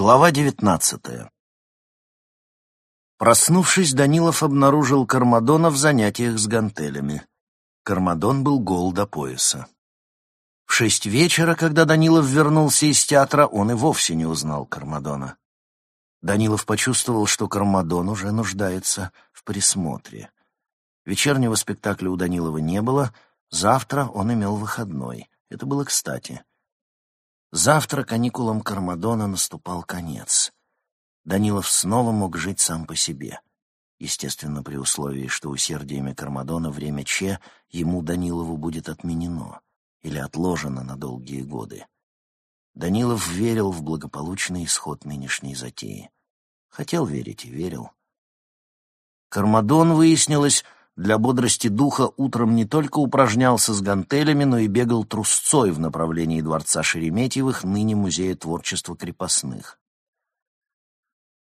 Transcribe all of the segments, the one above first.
Глава девятнадцатая Проснувшись, Данилов обнаружил Кармадона в занятиях с гантелями. Кармадон был гол до пояса. В шесть вечера, когда Данилов вернулся из театра, он и вовсе не узнал Кармадона. Данилов почувствовал, что Кармадон уже нуждается в присмотре. Вечернего спектакля у Данилова не было, завтра он имел выходной. Это было кстати. Завтра каникулам Кармадона наступал конец. Данилов снова мог жить сам по себе. Естественно, при условии, что усердиями Кармадона время Че ему, Данилову, будет отменено или отложено на долгие годы. Данилов верил в благополучный исход нынешней затеи. Хотел верить и верил. Кармадон, выяснилось, для бодрости духа утром не только упражнялся с гантелями, но и бегал трусцой в направлении дворца Шереметьевых, ныне музея творчества крепостных.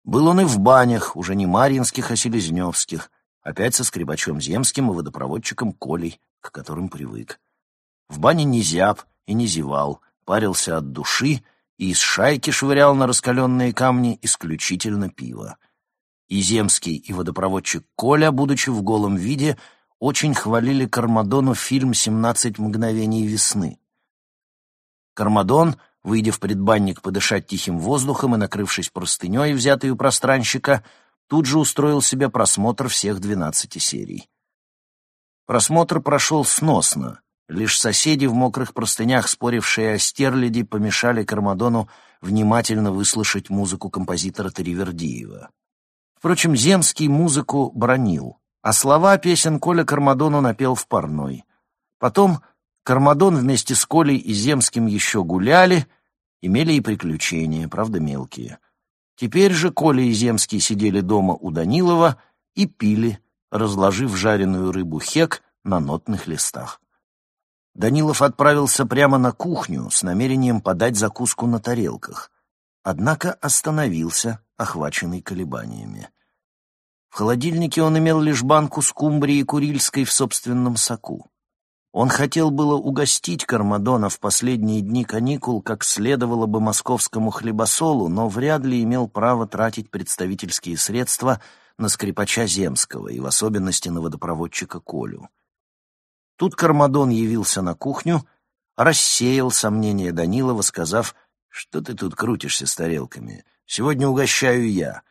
Был он и в банях, уже не маринских, а селезневских, опять со скребачом земским и водопроводчиком Колей, к которым привык. В бане не зяб и не зевал, парился от души и из шайки швырял на раскаленные камни исключительно пиво. И земский, и водопроводчик Коля, будучи в голом виде, очень хвалили Кармадону фильм «Семнадцать мгновений весны». Кармадон, выйдя в предбанник подышать тихим воздухом и накрывшись простыней, взятой у пространщика, тут же устроил себе просмотр всех двенадцати серий. Просмотр прошел сносно. Лишь соседи в мокрых простынях, спорившие о стерляди, помешали Кармадону внимательно выслушать музыку композитора Тривердиева. Впрочем, Земский музыку бронил, а слова песен Коля Кармадону напел в парной. Потом Кармадон вместе с Колей и Земским еще гуляли, имели и приключения, правда мелкие. Теперь же Коля и Земский сидели дома у Данилова и пили, разложив жареную рыбу хек на нотных листах. Данилов отправился прямо на кухню с намерением подать закуску на тарелках, однако остановился, охваченный колебаниями. В холодильнике он имел лишь банку скумбрии курильской в собственном соку. Он хотел было угостить Кармадона в последние дни каникул, как следовало бы московскому хлебосолу, но вряд ли имел право тратить представительские средства на скрипача Земского и в особенности на водопроводчика Колю. Тут Кармадон явился на кухню, рассеял сомнения Данилова, сказав, «Что ты тут крутишься с тарелками? Сегодня угощаю я».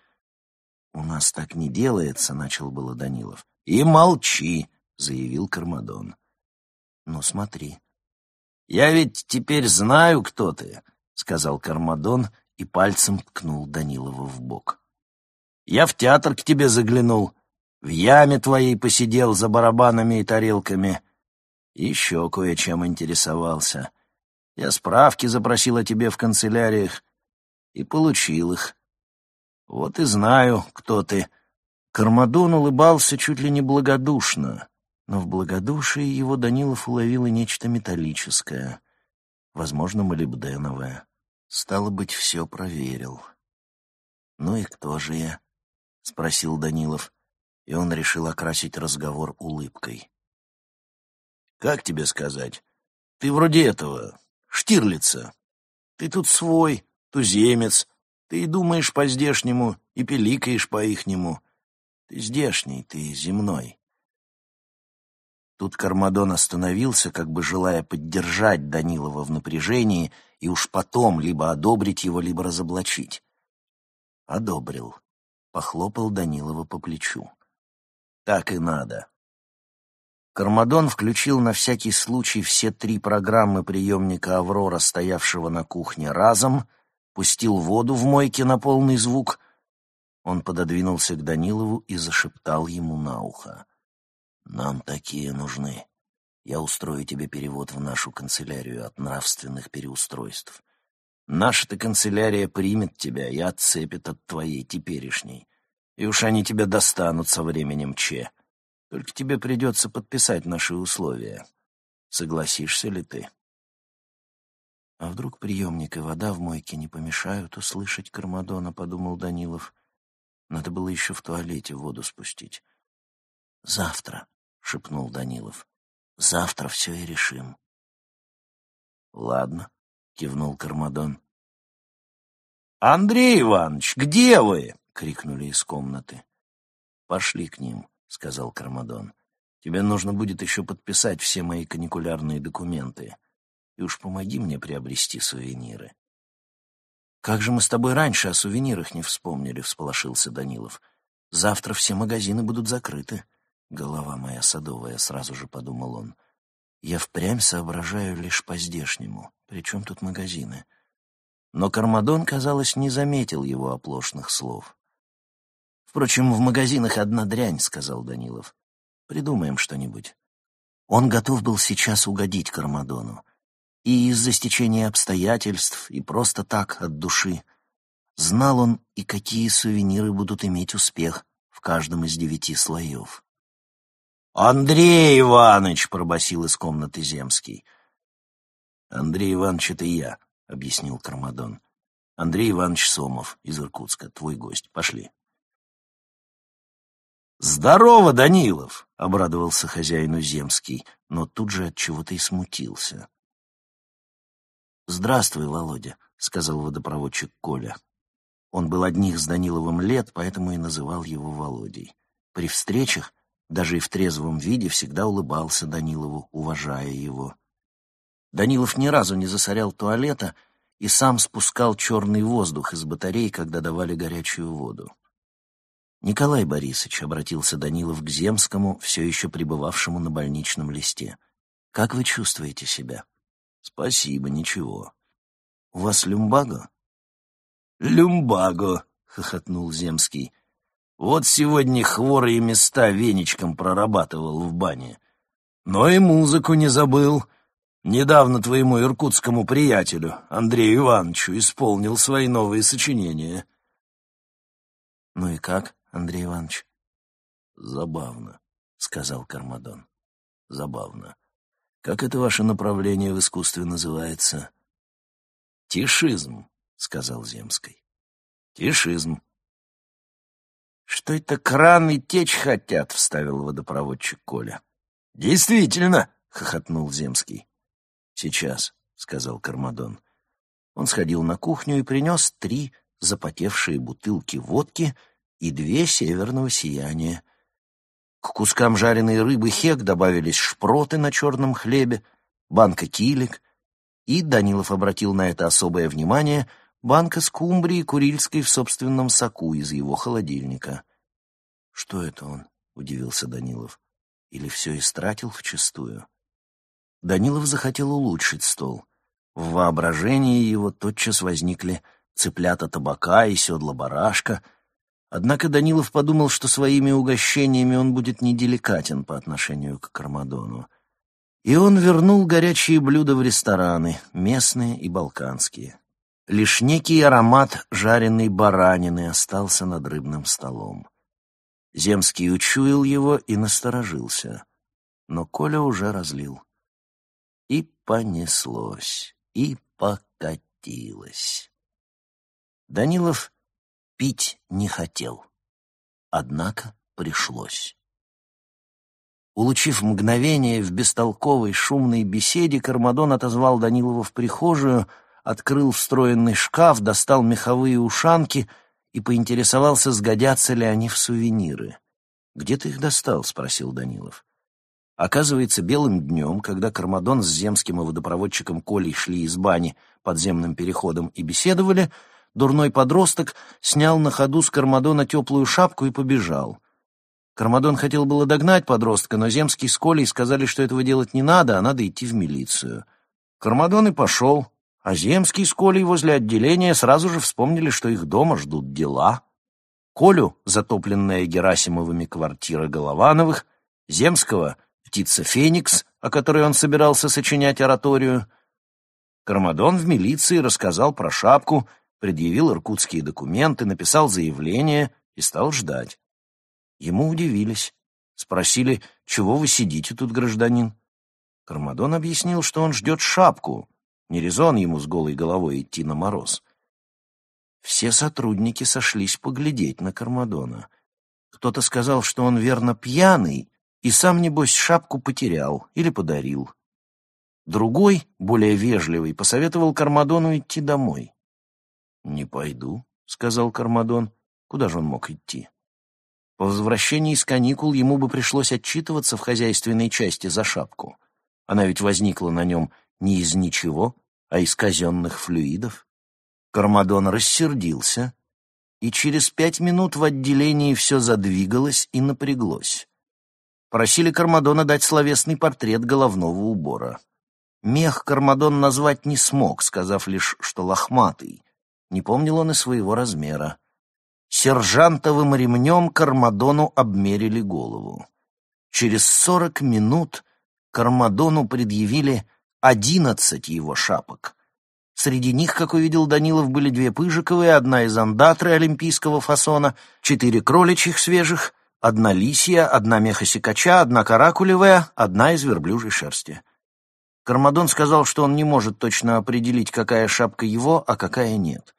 «У нас так не делается», — начал было Данилов. «И молчи», — заявил Кармадон. «Ну, смотри». «Я ведь теперь знаю, кто ты», — сказал Кармадон и пальцем ткнул Данилова в бок. «Я в театр к тебе заглянул, в яме твоей посидел за барабанами и тарелками» еще кое-чем интересовался. Я справки запросил о тебе в канцеляриях и получил их. Вот и знаю, кто ты. Кармадон улыбался чуть ли не благодушно, но в благодушии его Данилов уловил и нечто металлическое, возможно, молибденовое. Стало быть, все проверил. «Ну и кто же я?» — спросил Данилов, и он решил окрасить разговор улыбкой. Как тебе сказать? Ты вроде этого, Штирлица. Ты тут свой, туземец. Ты и думаешь по-здешнему, и пиликаешь по-ихнему. Ты здешний, ты земной. Тут Кармадон остановился, как бы желая поддержать Данилова в напряжении и уж потом либо одобрить его, либо разоблачить. Одобрил. Похлопал Данилова по плечу. Так и надо. Кармадон включил на всякий случай все три программы приемника «Аврора», стоявшего на кухне, разом, пустил воду в мойке на полный звук. Он пододвинулся к Данилову и зашептал ему на ухо. «Нам такие нужны. Я устрою тебе перевод в нашу канцелярию от нравственных переустройств. Наша-то канцелярия примет тебя и отцепит от твоей теперешней. И уж они тебя достанут со временем Че». Только тебе придется подписать наши условия. Согласишься ли ты? А вдруг приемник и вода в мойке не помешают услышать Кармадона, подумал Данилов. Надо было еще в туалете воду спустить. Завтра, шепнул Данилов. Завтра все и решим. Ладно, кивнул Кармадон. «Андрей Иванович, где вы?» — крикнули из комнаты. «Пошли к ним», — сказал Кармадон. «Тебе нужно будет еще подписать все мои каникулярные документы. И уж помоги мне приобрести сувениры». «Как же мы с тобой раньше о сувенирах не вспомнили?» — всполошился Данилов. «Завтра все магазины будут закрыты». Голова моя садовая, сразу же подумал он. Я впрямь соображаю лишь по-здешнему. Причем тут магазины? Но Кармадон, казалось, не заметил его оплошных слов. «Впрочем, в магазинах одна дрянь», — сказал Данилов. «Придумаем что-нибудь». Он готов был сейчас угодить Кармадону. И из-за стечения обстоятельств, и просто так, от души. Знал он, и какие сувениры будут иметь успех в каждом из девяти слоев. «Андрей Иванович!» — пробасил из комнаты Земский. «Андрей Иванович — это я», — объяснил Кармадон. «Андрей Иванович Сомов из Иркутска, твой гость. Пошли». «Здорово, Данилов!» — обрадовался хозяину Земский, но тут же от чего-то и смутился. «Здравствуй, Володя», — сказал водопроводчик Коля. Он был одних с Даниловым лет, поэтому и называл его Володей. При встречах даже и в трезвом виде всегда улыбался Данилову, уважая его. Данилов ни разу не засорял туалета и сам спускал черный воздух из батарей, когда давали горячую воду. «Николай Борисович», — обратился Данилов к Земскому, все еще пребывавшему на больничном листе, — «как вы чувствуете себя?» «Спасибо, ничего». «У вас люмбаго?» «Люмбаго», — хохотнул Земский. Вот сегодня хворые места веничком прорабатывал в бане. Но и музыку не забыл. Недавно твоему иркутскому приятелю, Андрею Ивановичу, исполнил свои новые сочинения. «Ну и как, Андрей Иванович?» «Забавно», — сказал Кармадон. «Забавно. Как это ваше направление в искусстве называется?» «Тишизм», — сказал Земский. «Тишизм», «Что это краны течь хотят?» — вставил водопроводчик Коля. «Действительно!» — хохотнул Земский. «Сейчас», — сказал Кармадон. Он сходил на кухню и принес три запотевшие бутылки водки и две северного сияния. К кускам жареной рыбы хек добавились шпроты на черном хлебе, банка килик, и, Данилов обратил на это особое внимание — банка скумбрии курильской в собственном соку из его холодильника. «Что это он?» — удивился Данилов. «Или все истратил вчистую?» Данилов захотел улучшить стол. В воображении его тотчас возникли цыплята табака и седла барашка. Однако Данилов подумал, что своими угощениями он будет неделикатен по отношению к Кармадону. И он вернул горячие блюда в рестораны, местные и балканские. Лишь некий аромат жареной баранины остался над рыбным столом. Земский учуял его и насторожился, но Коля уже разлил. И понеслось, и покатилось. Данилов пить не хотел, однако пришлось. Улучив мгновение в бестолковой шумной беседе, Кармадон отозвал Данилова в прихожую — открыл встроенный шкаф, достал меховые ушанки и поинтересовался, сгодятся ли они в сувениры. «Где ты их достал?» — спросил Данилов. Оказывается, белым днем, когда Кармадон с земским и водопроводчиком Колей шли из бани подземным переходом и беседовали, дурной подросток снял на ходу с Кармадона теплую шапку и побежал. Кармадон хотел было догнать подростка, но Земский с Колей сказали, что этого делать не надо, а надо идти в милицию. Кармадон и пошел, а Земский с Колей возле отделения сразу же вспомнили, что их дома ждут дела. Колю, затопленная Герасимовыми квартира Головановых, Земского — птица Феникс, о которой он собирался сочинять ораторию. Кармадон в милиции рассказал про шапку, предъявил иркутские документы, написал заявление и стал ждать. Ему удивились. Спросили, чего вы сидите тут, гражданин? Кармадон объяснил, что он ждет шапку, не резон ему с голой головой идти на мороз. Все сотрудники сошлись поглядеть на Кармадона. Кто-то сказал, что он верно пьяный, и сам, небось, шапку потерял или подарил. Другой, более вежливый, посоветовал Кармадону идти домой. «Не пойду», — сказал Кармадон. «Куда же он мог идти?» По возвращении из каникул ему бы пришлось отчитываться в хозяйственной части за шапку. Она ведь возникла на нем не из ничего, а из казенных флюидов. Кармадон рассердился, и через пять минут в отделении все задвигалось и напряглось. Просили Кармадона дать словесный портрет головного убора. Мех Кармадон назвать не смог, сказав лишь, что лохматый. Не помнил он и своего размера. Сержантовым ремнем Кармадону обмерили голову. Через сорок минут Кармадону предъявили одиннадцать его шапок. Среди них, как увидел Данилов, были две пыжиковые, одна из андатры олимпийского фасона, четыре кроличьих свежих, одна лисья, одна мехосекача, одна каракулевая, одна из верблюжьей шерсти. Кармадон сказал, что он не может точно определить, какая шапка его, а какая нет.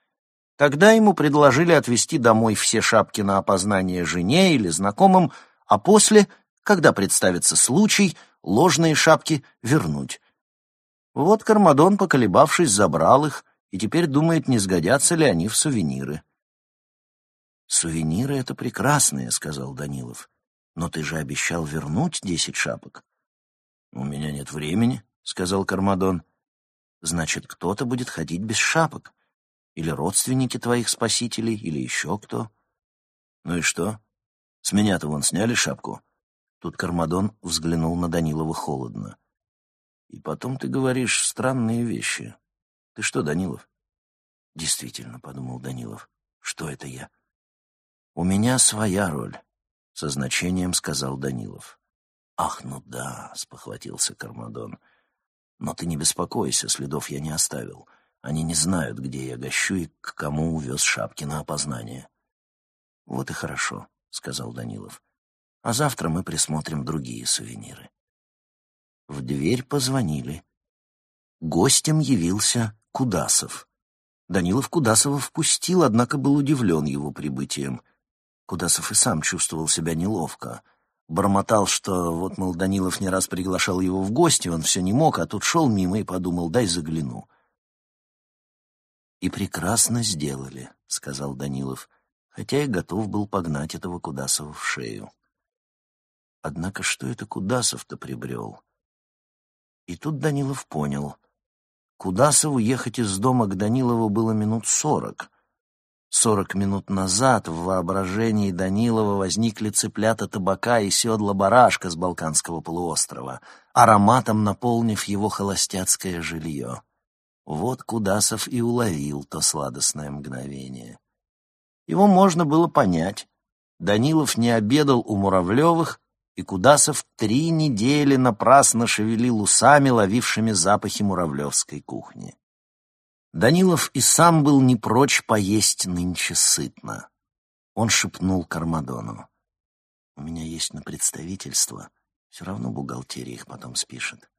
Тогда ему предложили отвезти домой все шапки на опознание жене или знакомым, а после, когда представится случай, ложные шапки вернуть. Вот Кармадон, поколебавшись, забрал их и теперь думает, не сгодятся ли они в сувениры. «Сувениры — это прекрасные», — сказал Данилов. «Но ты же обещал вернуть десять шапок». «У меня нет времени», — сказал Кармадон. «Значит, кто-то будет ходить без шапок. Или родственники твоих спасителей, или еще кто. Ну и что? С меня-то вон сняли шапку. Тут Кармадон взглянул на Данилова холодно. И потом ты говоришь странные вещи. Ты что, Данилов? Действительно, подумал Данилов. Что это я? У меня своя роль, со значением сказал Данилов. Ах, ну да, спохватился Кармадон. Но ты не беспокойся, следов я не оставил. Они не знают, где я гощу и к кому увез шапки на опознание. «Вот и хорошо», — сказал Данилов. «А завтра мы присмотрим другие сувениры». В дверь позвонили. Гостем явился Кудасов. Данилов Кудасова впустил, однако был удивлен его прибытием. Кудасов и сам чувствовал себя неловко. Бормотал, что вот, мол, Данилов не раз приглашал его в гости, он все не мог, а тут шел мимо и подумал, дай загляну. «И прекрасно сделали», — сказал Данилов, хотя и готов был погнать этого Кудасова в шею. Однако что это Кудасов-то прибрел? И тут Данилов понял. Кудасову ехать из дома к Данилову было минут сорок. Сорок минут назад в воображении Данилова возникли цыплята табака и седла барашка с Балканского полуострова, ароматом наполнив его холостяцкое жилье. Вот Кудасов и уловил то сладостное мгновение. Его можно было понять. Данилов не обедал у Муравлевых, и Кудасов три недели напрасно шевелил усами, ловившими запахи муравлевской кухни. Данилов и сам был не прочь поесть нынче сытно. Он шепнул Кармадону. «У меня есть на представительство. Все равно бухгалтерия их потом спишет».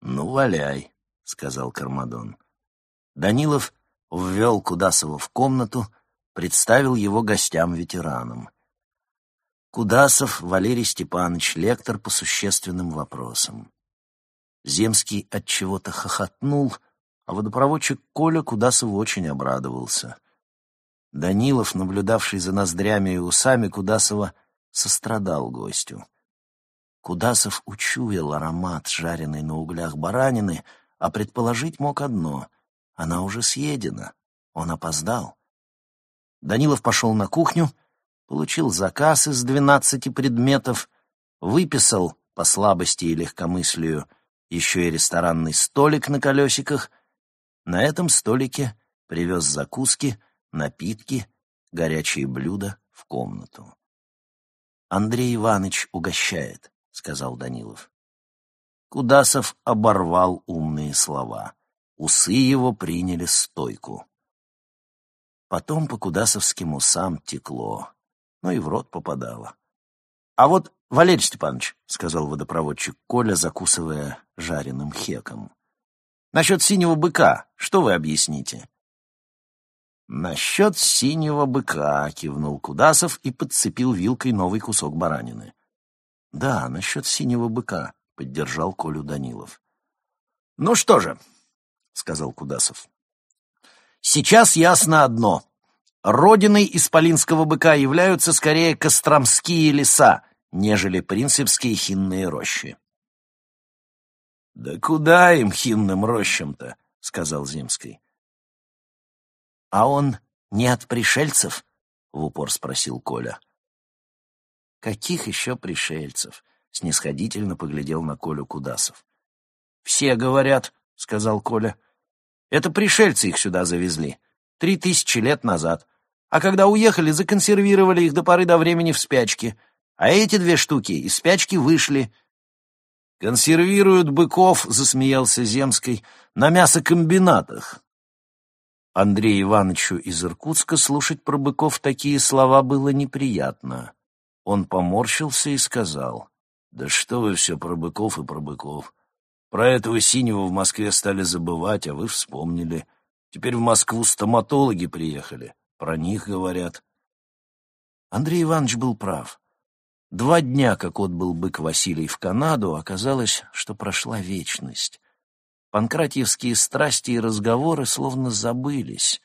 «Ну, валяй», — сказал Кармадон. Данилов ввел Кудасова в комнату, представил его гостям-ветеранам. Кудасов Валерий Степанович, лектор по существенным вопросам. Земский от чего-то хохотнул, а водопроводчик Коля Кудасову очень обрадовался. Данилов, наблюдавший за ноздрями и усами Кудасова, сострадал гостю. Кудасов учуял аромат жареной на углях баранины — а предположить мог одно — она уже съедена, он опоздал. Данилов пошел на кухню, получил заказ из двенадцати предметов, выписал по слабости и легкомыслию еще и ресторанный столик на колесиках. На этом столике привез закуски, напитки, горячие блюда в комнату. «Андрей Иванович угощает», — сказал Данилов. Кудасов оборвал умные слова. Усы его приняли стойку. Потом по кудасовским усам текло, но и в рот попадало. — А вот, Валерий Степанович, — сказал водопроводчик Коля, закусывая жареным хеком, — насчет синего быка, что вы объясните? — Насчет синего быка, — кивнул Кудасов и подцепил вилкой новый кусок баранины. — Да, насчет синего быка поддержал Колю Данилов. «Ну что же», — сказал Кудасов, Сейчас ясно одно. Родиной исполинского быка являются скорее костромские леса, нежели принципские хинные рощи. «Да куда им, хинным рощам-то?» — сказал Зимский. «А он не от пришельцев?» — в упор спросил Коля. «Каких еще пришельцев?» — снисходительно поглядел на Колю Кудасов. «Все говорят», — сказал Коля. «Это пришельцы их сюда завезли. Три тысячи лет назад. А когда уехали, законсервировали их до поры до времени в спячке. А эти две штуки из спячки вышли». «Консервируют быков», — засмеялся Земский, — «на мясокомбинатах». Андрею Ивановичу из Иркутска слушать про быков такие слова было неприятно. Он поморщился и сказал, «Да что вы все про быков и про быков. Про этого синего в Москве стали забывать, а вы вспомнили. Теперь в Москву стоматологи приехали, про них говорят». Андрей Иванович был прав. Два дня, как отбыл бык Василий в Канаду, оказалось, что прошла вечность. Панкратьевские страсти и разговоры словно забылись,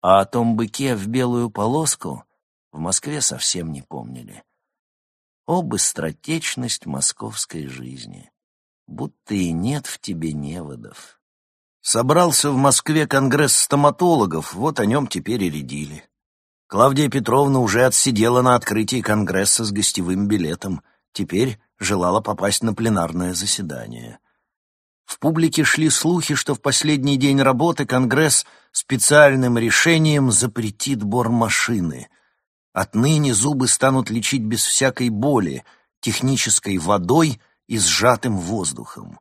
а о том быке в белую полоску в Москве совсем не помнили о быстротечность московской жизни, будто и нет в тебе неводов. Собрался в Москве конгресс стоматологов, вот о нем теперь и рядили. Клавдия Петровна уже отсидела на открытии конгресса с гостевым билетом, теперь желала попасть на пленарное заседание. В публике шли слухи, что в последний день работы Конгресс специальным решением запретит бормашины — Отныне зубы станут лечить без всякой боли, технической водой и сжатым воздухом.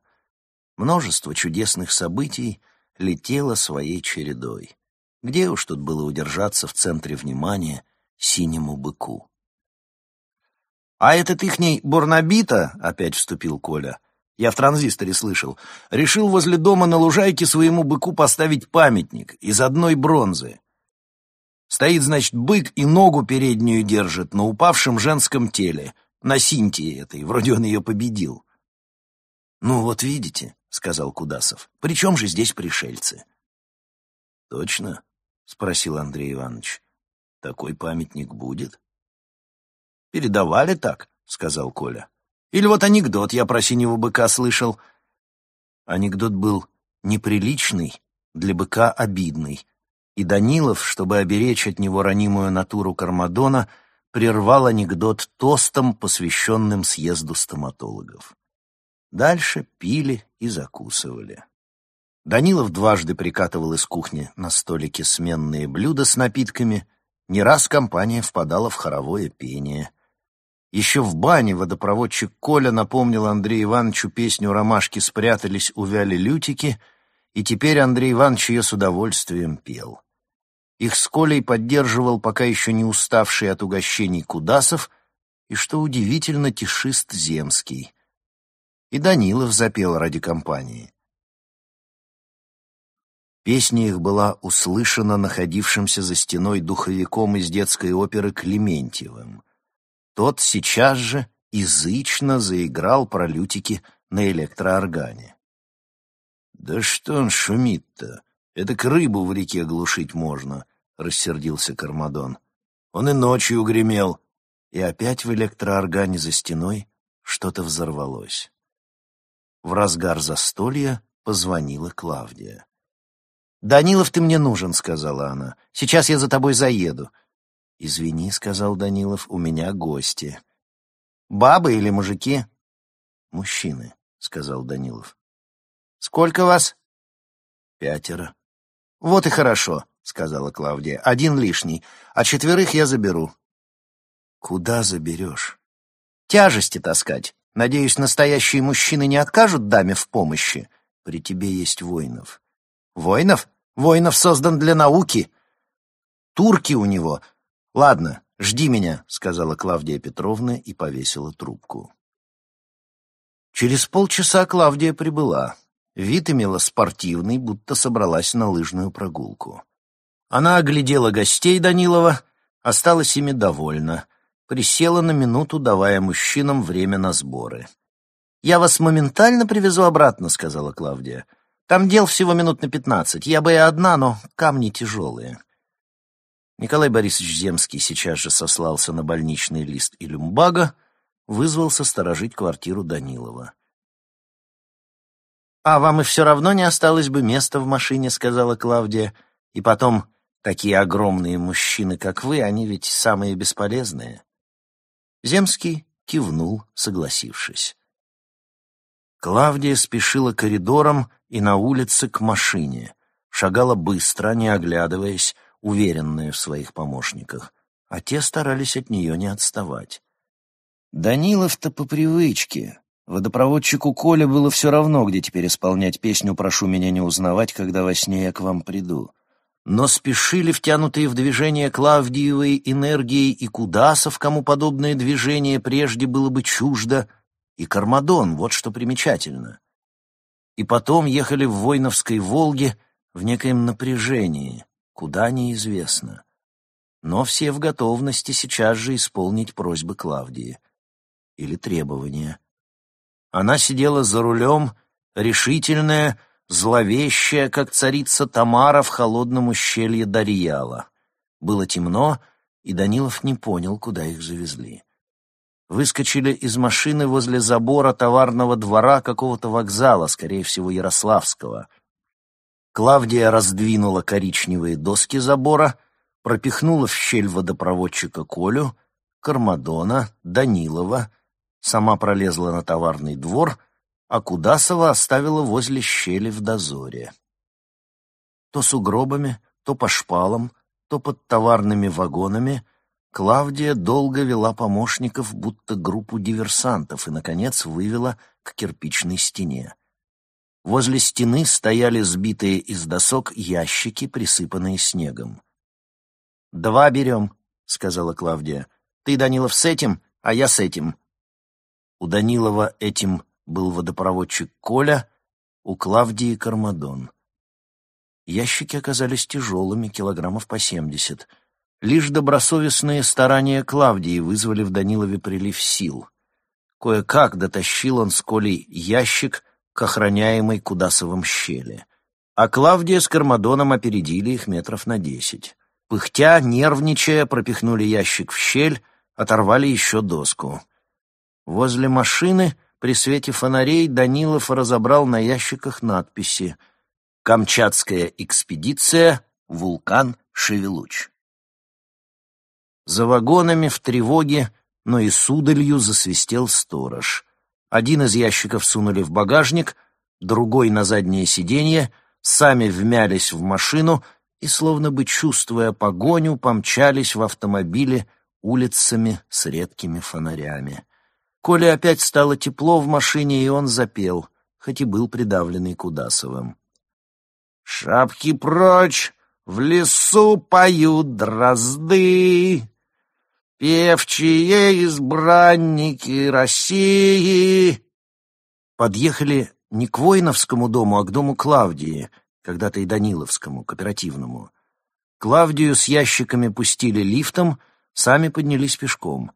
Множество чудесных событий летело своей чередой. Где уж тут было удержаться в центре внимания синему быку? «А этот ихний Бурнабита», — опять вступил Коля, — я в транзисторе слышал, решил возле дома на лужайке своему быку поставить памятник из одной бронзы. Стоит, значит, бык и ногу переднюю держит на упавшем женском теле, на Синтии этой, вроде он ее победил. «Ну вот видите», — сказал Кудасов, — «при чем же здесь пришельцы?» «Точно?» — спросил Андрей Иванович. «Такой памятник будет?» «Передавали так», — сказал Коля. «Или вот анекдот я про синего быка слышал». Анекдот был неприличный, для быка обидный, и Данилов, чтобы оберечь от него ранимую натуру Кармадона, прервал анекдот тостом, посвященным съезду стоматологов. Дальше пили и закусывали. Данилов дважды прикатывал из кухни на столике сменные блюда с напитками, не раз компания впадала в хоровое пение. Еще в бане водопроводчик Коля напомнил Андрею Ивановичу песню «Ромашки спрятались, увяли лютики», и теперь Андрей Иванович ее с удовольствием пел. Их с Колей поддерживал пока еще не уставший от угощений Кудасов и, что удивительно, тишист Земский. И Данилов запел ради компании. Песня их была услышана находившимся за стеной духовиком из детской оперы Клементьевым. Тот сейчас же язычно заиграл про лютики на электрооргане. «Да что он шумит-то? Это к рыбу в реке глушить можно», — рассердился Кармадон. «Он и ночью гремел». И опять в электрооргане за стеной что-то взорвалось. В разгар застолья позвонила Клавдия. «Данилов, ты мне нужен», — сказала она. «Сейчас я за тобой заеду». «Извини», — сказал Данилов, — «у меня гости». «Бабы или мужики?» «Мужчины», — сказал Данилов. «Сколько вас?» «Пятеро». «Вот и хорошо», — сказала Клавдия. «Один лишний, а четверых я заберу». «Куда заберешь?» «Тяжести таскать. Надеюсь, настоящие мужчины не откажут даме в помощи. При тебе есть воинов». «Воинов? Воинов создан для науки». «Турки у него. Ладно, жди меня», — сказала Клавдия Петровна и повесила трубку. Через полчаса Клавдия прибыла. Вид имела спортивный, будто собралась на лыжную прогулку. Она оглядела гостей Данилова, осталась ими довольна, присела на минуту, давая мужчинам время на сборы. «Я вас моментально привезу обратно», — сказала Клавдия. Там дел всего минут на пятнадцать. Я бы и одна, но камни тяжелые. Николай Борисович Земский сейчас же сослался на больничный лист и люмбага, вызвался сторожить квартиру Данилова. «А вам и все равно не осталось бы места в машине», — сказала Клавдия. «И потом, такие огромные мужчины, как вы, они ведь самые бесполезные». Земский кивнул, согласившись. Клавдия спешила коридором и на улице к машине, шагала быстро, не оглядываясь, уверенная в своих помощниках, а те старались от нее не отставать. Данилов-то по привычке, Водопроводчику Коле было все равно, где теперь исполнять песню «Прошу меня не узнавать, когда во сне я к вам приду». Но спешили втянутые в движение Клавдиевой энергией и Кудасов, кому подобное движение прежде было бы чуждо, и Кармадон, вот что примечательно. И потом ехали в Войновской «Волге» в некоем напряжении, куда неизвестно. Но все в готовности сейчас же исполнить просьбы Клавдии или требования. Она сидела за рулем, решительная, зловещая, как царица Тамара в холодном ущелье Дарьяла. Было темно, и Данилов не понял, куда их завезли. Выскочили из машины возле забора товарного двора какого-то вокзала, скорее всего, Ярославского. Клавдия раздвинула коричневые доски забора, пропихнула в щель водопроводчика Колю, Кармадона, Данилова — сама пролезла на товарный двор, а Кудасова оставила возле щели в дозоре. То сугробами, то по шпалам, то под товарными вагонами Клавдия долго вела помощников, будто группу диверсантов, и, наконец, вывела к кирпичной стене. Возле стены стояли сбитые из досок ящики, присыпанные снегом. «Два берем», — сказала Клавдия. «Ты, Данилов, с этим, а я с этим. У Данилова этим был водопроводчик Коля, у Клавдии Кармадон. Ящики оказались тяжелыми, килограммов по семьдесят. Лишь добросовестные старания Клавдии вызвали в Данилове прилив сил. Кое-как дотащил он с Колей ящик к охраняемой Кудасовым щели. А Клавдия с Кармадоном опередили их метров на десять. Пыхтя, нервничая, пропихнули ящик в щель, оторвали еще доску. Возле машины при свете фонарей Данилов разобрал на ящиках надписи «Камчатская экспедиция. Вулкан Шевелуч». За вагонами в тревоге, но и с удалью засвистел сторож. Один из ящиков сунули в багажник, другой на заднее сиденье, сами вмялись в машину и, словно бы чувствуя погоню, помчались в автомобиле улицами с редкими фонарями. Коле опять стало тепло в машине, и он запел, хоть и был придавленный Кудасовым. «Шапки прочь, в лесу поют дрозды, певчие избранники России». Подъехали не к Воиновскому дому, а к дому Клавдии, когда-то и Даниловскому, кооперативному. Клавдию с ящиками пустили лифтом, сами поднялись пешком.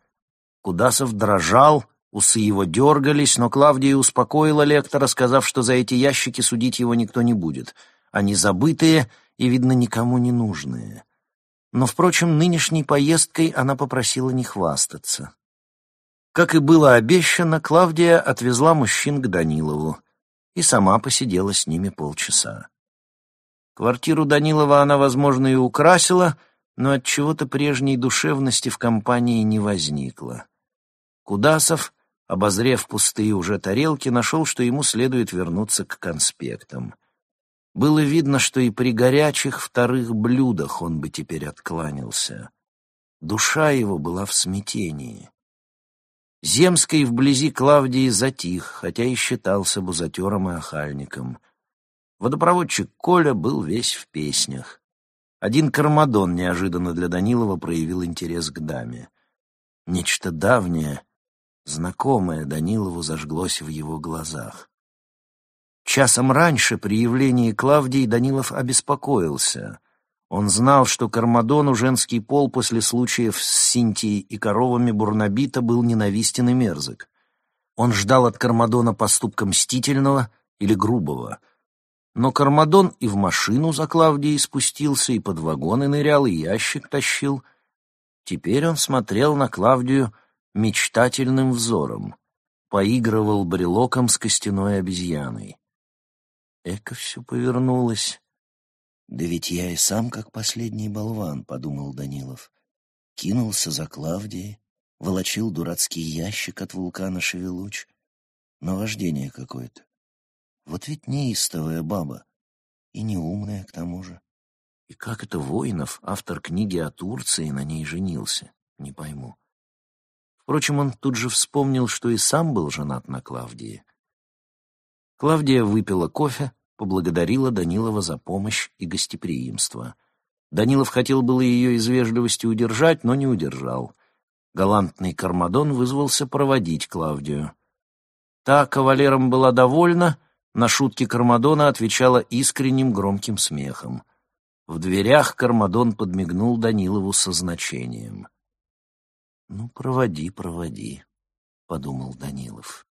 Кудасов дрожал, Усы его дергались, но Клавдия успокоила лектора, сказав, что за эти ящики судить его никто не будет. Они забытые и, видно, никому не нужные. Но, впрочем, нынешней поездкой она попросила не хвастаться. Как и было обещано, Клавдия отвезла мужчин к Данилову и сама посидела с ними полчаса. Квартиру Данилова она, возможно, и украсила, но от чего-то прежней душевности в компании не возникло. Кудасов обозрев пустые уже тарелки, нашел, что ему следует вернуться к конспектам. Было видно, что и при горячих вторых блюдах он бы теперь откланялся. Душа его была в смятении. Земский вблизи Клавдии затих, хотя и считался бузатером и охальником. Водопроводчик Коля был весь в песнях. Один Кармадон неожиданно для Данилова проявил интерес к даме. Нечто давнее — Знакомое Данилову зажглось в его глазах. Часом раньше при явлении Клавдии Данилов обеспокоился. Он знал, что Кармадону женский пол после случаев с Синтией и коровами Бурнабита был ненавистен и мерзок. Он ждал от Кармадона поступка мстительного или грубого. Но Кармадон и в машину за Клавдией спустился, и под вагоны нырял, и ящик тащил. Теперь он смотрел на Клавдию мечтательным взором, поигрывал брелоком с костяной обезьяной. Эко все повернулось. «Да ведь я и сам как последний болван», — подумал Данилов. Кинулся за Клавдией, волочил дурацкий ящик от вулкана Шевелуч. Наваждение какое-то. Вот ведь неистовая баба. И неумная, к тому же. И как это Воинов, автор книги о Турции, на ней женился? Не пойму. Впрочем, он тут же вспомнил, что и сам был женат на Клавдии. Клавдия выпила кофе, поблагодарила Данилова за помощь и гостеприимство. Данилов хотел было ее из вежливости удержать, но не удержал. Галантный Кармадон вызвался проводить Клавдию. Та кавалером была довольна, на шутки Кармадона отвечала искренним громким смехом. В дверях Кармадон подмигнул Данилову со значением. «Ну, проводи, проводи», — подумал Данилов.